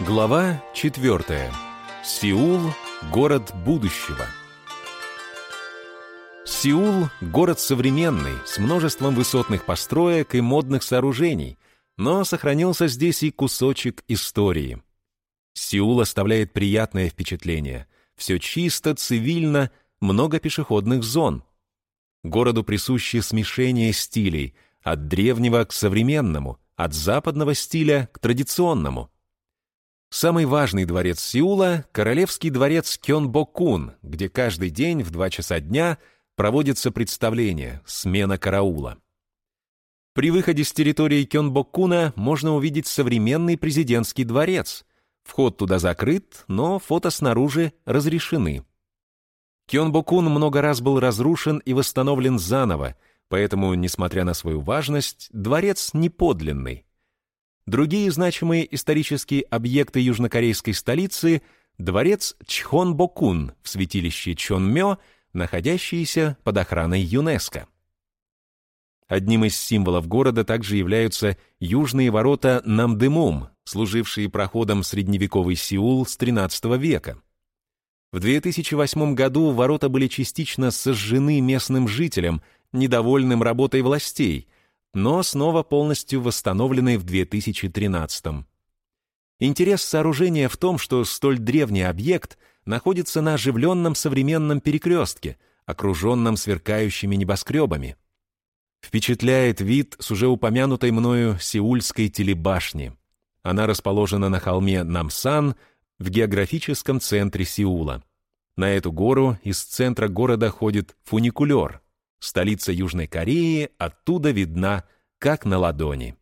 Глава 4. Сеул – город будущего. Сеул – город современный, с множеством высотных построек и модных сооружений, но сохранился здесь и кусочек истории. Сеул оставляет приятное впечатление. Все чисто, цивильно, много пешеходных зон. Городу присуще смешение стилей, от древнего к современному, от западного стиля к традиционному – Самый важный дворец Сеула — Королевский дворец Кёнбокун, где каждый день в два часа дня проводится представление, смена караула. При выходе с территории Кёнбокуна можно увидеть современный президентский дворец. Вход туда закрыт, но фото снаружи разрешены. Кёнбокун много раз был разрушен и восстановлен заново, поэтому, несмотря на свою важность, дворец не подлинный. Другие значимые исторические объекты южнокорейской столицы – дворец Чхонбокун в святилище Чонмё, находящийся под охраной ЮНЕСКО. Одним из символов города также являются южные ворота Намдымум, служившие проходом средневековый Сеул с XIII века. В 2008 году ворота были частично сожжены местным жителям, недовольным работой властей – но снова полностью восстановленной в 2013 -м. Интерес сооружения в том, что столь древний объект находится на оживленном современном перекрестке, окруженном сверкающими небоскребами. Впечатляет вид с уже упомянутой мною Сеульской телебашни. Она расположена на холме Намсан в географическом центре Сеула. На эту гору из центра города ходит фуникулер — Столица Южной Кореи оттуда видна, как на ладони.